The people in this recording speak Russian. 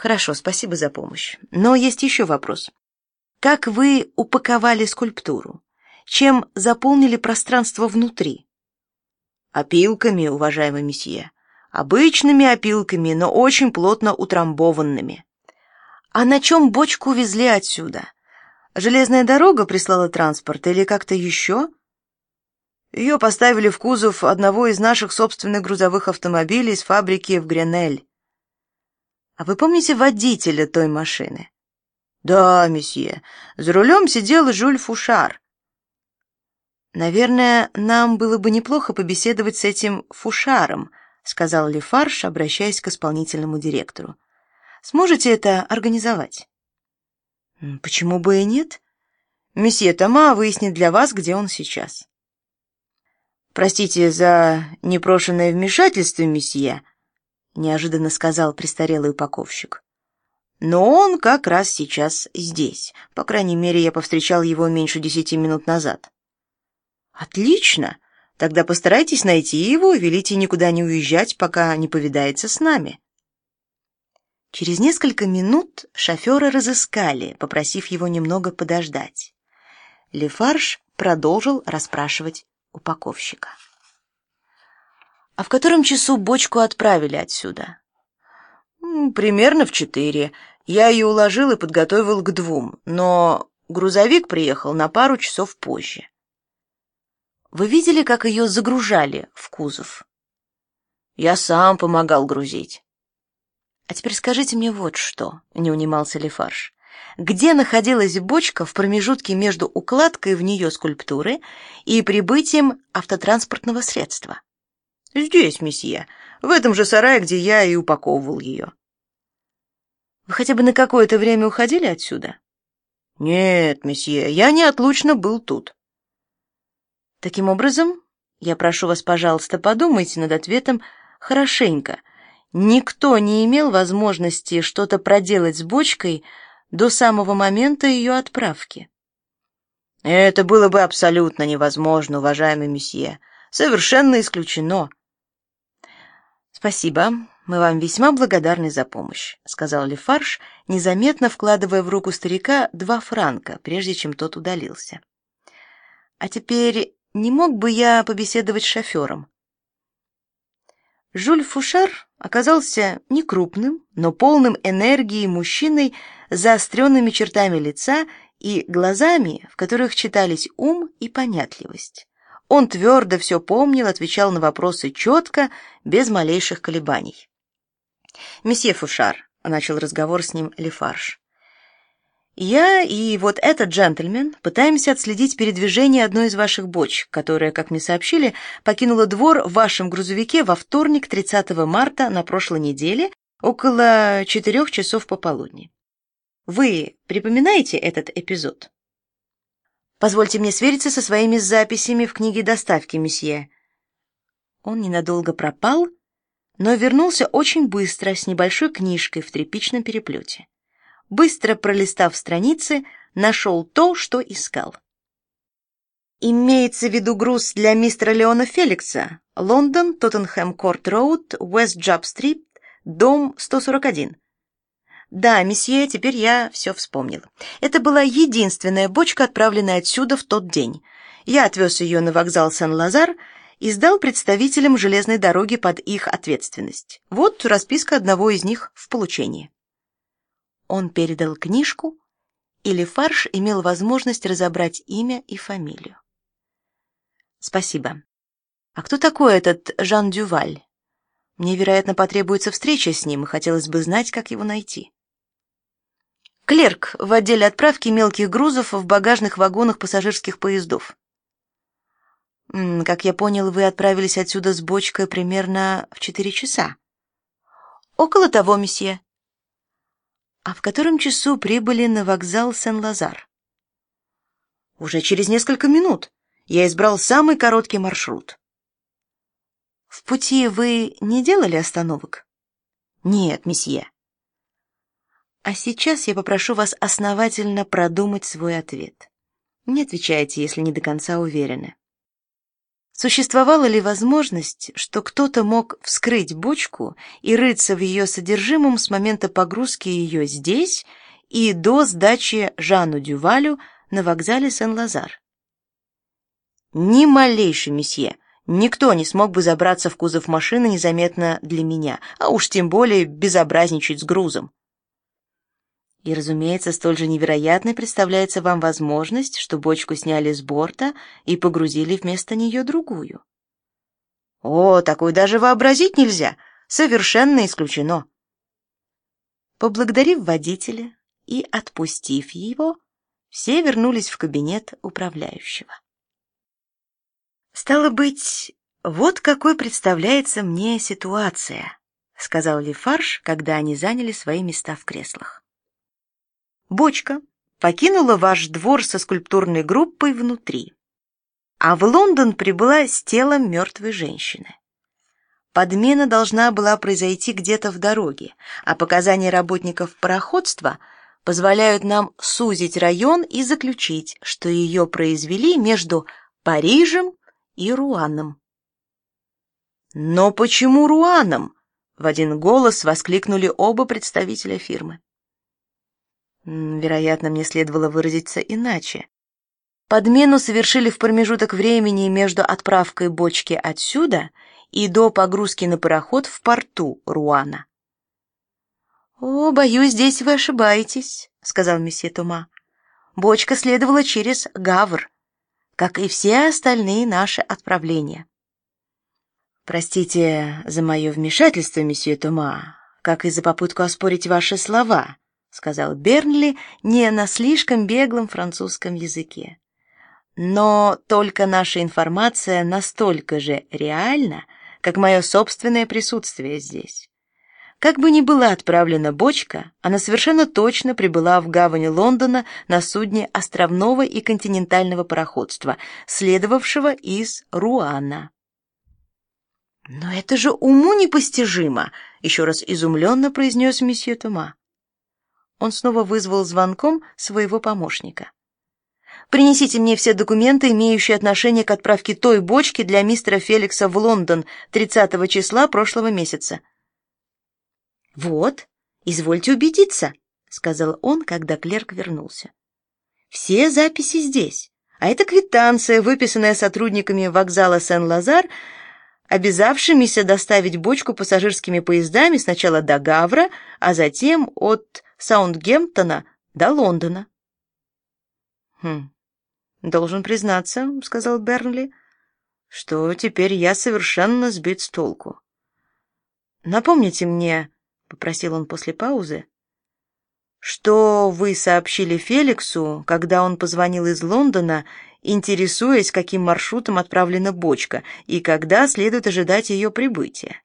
Хорошо, спасибо за помощь. Но есть еще вопрос. Как вы упаковали скульптуру? Чем заполнили пространство внутри? Опилками, уважаемый месье. Обычными опилками, но очень плотно утрамбованными. А на чем бочку везли отсюда? Железная дорога прислала транспорт или как-то еще? Ее поставили в кузов одного из наших собственных грузовых автомобилей с фабрики в Гренель. А вы помните водителя той машины? Да, месье. За рулем сидел Жюль Фушар. Наверное, нам было бы неплохо побеседовать с этим Фушаром, сказал Лефарш, обращаясь к исполнительному директору. Сможете это организовать? Почему бы и нет? Месье Тома выяснит для вас, где он сейчас. Простите за непрошенное вмешательство, месье, неожиданно сказал престарелый упаковщик. Но он как раз сейчас здесь. По крайней мере, я повстречал его меньше десяти минут назад. Отлично. Тогда постарайтесь найти его и велите никуда не уезжать, пока не повидается с нами. Через несколько минут шофера разыскали, попросив его немного подождать. Лефарж продолжил расспрашивать упаковщика. А в котором часу бочку отправили отсюда? Примерно в четыре. Я ее уложил и подготовил к двум, но грузовик приехал на пару часов позже. Вы видели, как ее загружали в кузов? Я сам помогал грузить. А теперь скажите мне вот что, не унимался Лефарж. Где находилась бочка в промежутке между укладкой в нее скульптуры и прибытием автотранспортного средства? Здесь, месье, в этом же сарае, где я и упаковывал ее. Вы хотя бы на какое-то время уходили отсюда? Нет, месье, я неотлучно был тут. Таким образом, я прошу вас, пожалуйста, подумайте над ответом хорошенько Никто не имел возможности что-то проделать с бочкой до самого момента ее отправки. Это было бы абсолютно невозможно, уважаемый месье. Совершенно исключено. Спасибо. Мы вам весьма благодарны за помощь, сказал Лефарж, незаметно вкладывая в руку старика два франка, прежде чем тот удалился. А теперь не мог бы я побеседовать с шофером? Жюль Фушар оказался не крупным, но полным энергии мужчиной с заостренными чертами лица и глазами, в которых читались ум и понятливость. Он твердо все помнил, отвечал на вопросы четко, без малейших колебаний. «Месье Фушар», — начал разговор с ним Лефарж, я и вот этот джентльмен пытаемся отследить передвижение одной из ваших бочек, которая, как мне сообщили, покинула двор в вашем грузовике во вторник, 30 марта на прошлой неделе, около четырех часов пополудни. Вы припоминаете этот эпизод? Позвольте мне свериться со своими записями в книге доставки, месье. Он ненадолго пропал, но вернулся очень быстро с небольшой книжкой в тряпичном переплете быстро пролистав страницы, нашел то, что искал. Имеется в виду груз для мистера Леона Феликса, Лондон, Тоттенхэм Корт Роуд, Уэст Джаб Стрит, дом 141. Да, месье, теперь я все вспомнил. Это была единственная бочка, отправленная отсюда в тот день. Я отвез ее на вокзал Сен-Лазар и сдал представителям железной дороги под их ответственность. Вот расписка одного из них в получении. Он передал книжку, или Фарш имел возможность разобрать имя и фамилию. Спасибо. А кто такой этот Жан Дюваль? Мне, вероятно, потребуется встреча с ним, и хотелось бы знать, как его найти. Клерк в отделе отправки мелких грузов в багажных вагонах пассажирских поездов. Как я понял, вы отправились отсюда с бочкой примерно в четыре часа. Около того, месье. А в котором часу прибыли на вокзал Сен-Лазар? Уже через несколько минут. Я избрал самый короткий маршрут. В пути вы не делали остановок? Нет, месье. А сейчас я попрошу вас основательно продумать свой ответ. Не отвечайте, если не до конца уверены. Существовала ли возможность, что кто-то мог вскрыть бочку и рыться в ее содержимом с момента погрузки ее здесь и до сдачи Жану Дювалю на вокзале Сен-Лазар? Ни малейший месье, никто не смог бы забраться в кузов машины незаметно для меня, а уж тем более безобразничать с грузом. И, разумеется, столь же невероятной представляется вам возможность, что бочку сняли с борта и погрузили вместо нее другую. О, такую даже вообразить нельзя, совершенно исключено. Поблагодарив водителя и отпустив его, все вернулись в кабинет управляющего. Стало быть, вот какой представляется мне ситуация, сказал Лефарж, когда они заняли свои места в креслах. Бочка покинула ваш двор со скульптурной группой внутри, а в Лондон прибыла с телом мертвой женщины. Подмена должна была произойти где-то в дороге, а показания работников пароходства позволяют нам сузить район и заключить, что ее произвели между Парижем и Руаном. Но почему Руаном? В один голос воскликнули оба представителя фирмы. Вероятно, мне следовало выразиться иначе. Подмену совершили в промежуток времени между отправкой бочки отсюда и до погрузки на пароход в порту Руана. О, боюсь, здесь вы ошибаетесь, сказал месье Тома. Бочка следовала через Гавр, как и все остальные наши отправления. Простите за мое вмешательство, месье Тома, как и за попытку оспорить ваши слова, сказал Бернли не на слишком беглом французском языке. Но только наша информация настолько же реальна, как мое собственное присутствие здесь. Как бы ни была отправлена бочка, она совершенно точно прибыла в гавань Лондона на судне островного и континентального пароходства, следовавшего из Руана. Но это же уму непостижимо, еще раз изумленно произнес месье Тома. Он снова вызвал звонком своего помощника. Принесите мне все документы, имеющие отношение к отправке той бочки для мистера Феликса в Лондон 30 числа прошлого месяца. Вот, извольте убедиться, сказал он, когда клерк вернулся. Все записи здесь. А это квитанция, выписанная сотрудниками вокзала Сен-Лазар, обязавшимися доставить бочку пассажирскими поездами сначала до Гавра, а затем от Саундгемптона до Лондона. Хм. Должен признаться, сказал Бернли, что теперь я совершенно сбит с толку. Напомните мне, попросил он после паузы, что вы сообщили Феликсу, когда он позвонил из Лондона, интересуясь, каким маршрутом отправлена бочка и когда следует ожидать ее прибытия.